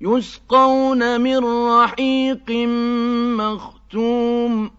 يسقون من رحيق مختوم